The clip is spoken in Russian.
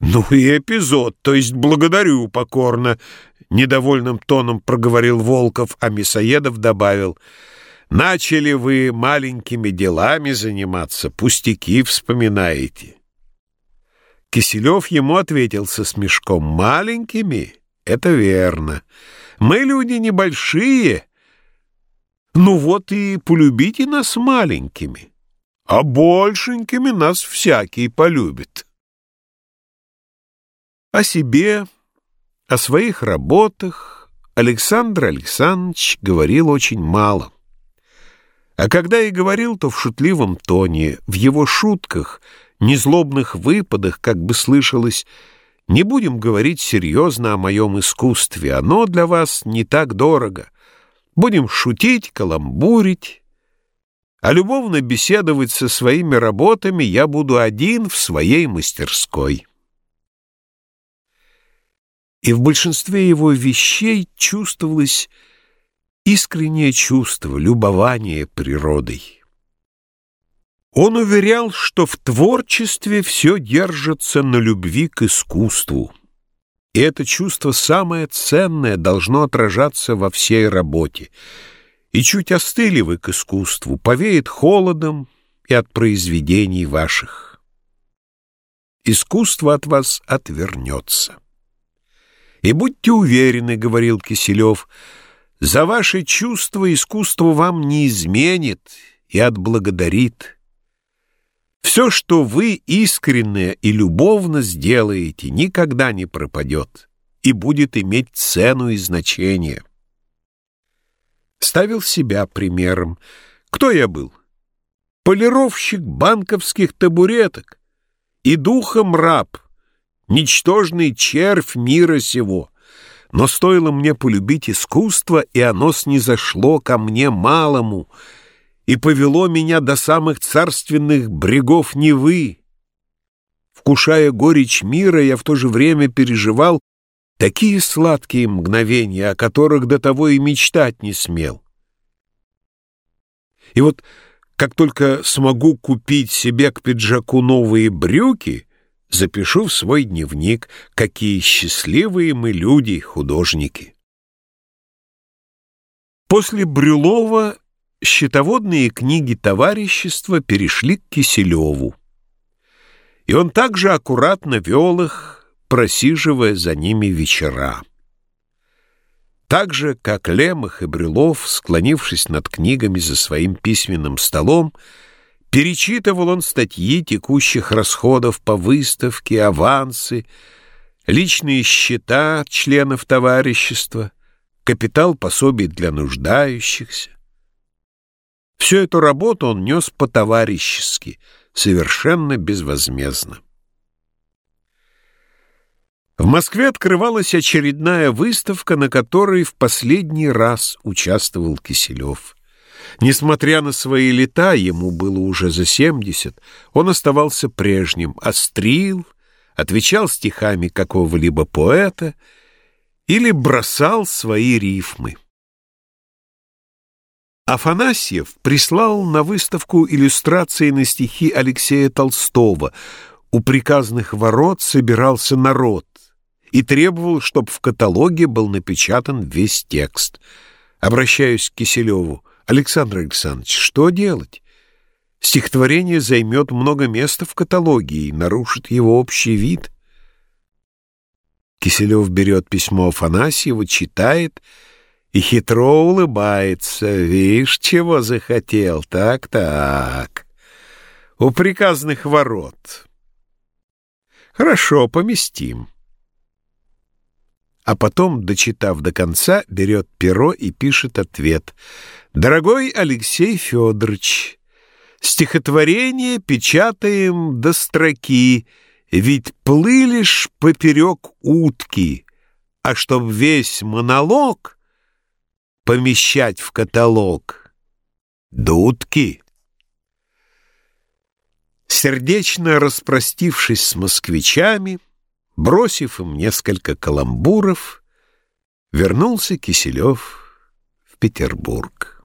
«Ну и эпизод, то есть благодарю покорно», — недовольным тоном проговорил Волков, а Мясоедов добавил, «Начали вы маленькими делами заниматься, пустяки вспоминаете». Киселев ему ответил со смешком, «Маленькими? Это верно. Мы люди небольшие. Ну вот и полюбите нас маленькими, а большенькими нас всякий полюбит». О себе, о своих работах Александр Александрович говорил очень мало. А когда и говорил, то в шутливом тоне, в его шутках, незлобных выпадах, как бы слышалось, «Не будем говорить серьезно о моем искусстве, оно для вас не так дорого. Будем шутить, каламбурить, а любовно беседовать со своими работами я буду один в своей мастерской» и в большинстве его вещей чувствовалось искреннее чувство, любование природой. Он уверял, что в творчестве все держится на любви к искусству, и это чувство самое ценное должно отражаться во всей работе. И чуть остыли вы к искусству, повеет холодом и от произведений ваших. Искусство от вас отвернется. И будьте уверены, — говорил Киселев, — за ваши чувства искусство вам не изменит и отблагодарит. Все, что вы искренне и любовно сделаете, никогда не пропадет и будет иметь цену и значение. Ставил себя примером. Кто я был? Полировщик банковских табуреток и духом раб — ничтожный червь мира сего. Но стоило мне полюбить искусство, и оно снизошло ко мне малому и повело меня до самых царственных брегов Невы. Вкушая горечь мира, я в то же время переживал такие сладкие мгновения, о которых до того и мечтать не смел. И вот как только смогу купить себе к пиджаку новые брюки — Запишу в свой дневник, какие счастливые мы люди, художники. После Брюлова счетоводные книги товарищества перешли к Киселеву. И он также аккуратно вел их, просиживая за ними вечера. Так же, как Лемах и Брюлов, склонившись над книгами за своим письменным столом, Перечитывал он статьи текущих расходов по выставке, авансы, личные счета членов товарищества, капитал пособий для нуждающихся. Всю эту работу он нес по-товарищески, совершенно безвозмездно. В Москве открывалась очередная выставка, на которой в последний раз участвовал Киселев. Несмотря на свои лета, ему было уже за семьдесят, он оставался прежним, острил, отвечал стихами какого-либо поэта или бросал свои рифмы. Афанасьев прислал на выставку иллюстрации на стихи Алексея Толстого. У приказных ворот собирался народ и требовал, чтобы в каталоге был напечатан весь текст. Обращаюсь к Киселеву. Александр Александрович, что делать? Стихотворение займет много места в каталоге и нарушит его общий вид. Киселев берет письмо Афанасьева, читает и хитро улыбается. Видишь, чего захотел? Так-так. У приказных ворот. Хорошо, поместим а потом, дочитав до конца, берет перо и пишет ответ. «Дорогой Алексей Федорович, стихотворение печатаем до строки, ведь плыли ж поперек утки, а чтоб весь монолог помещать в каталог, дудки». Сердечно распростившись с москвичами, Бросив им несколько каламбуров, вернулся Киселев в Петербург.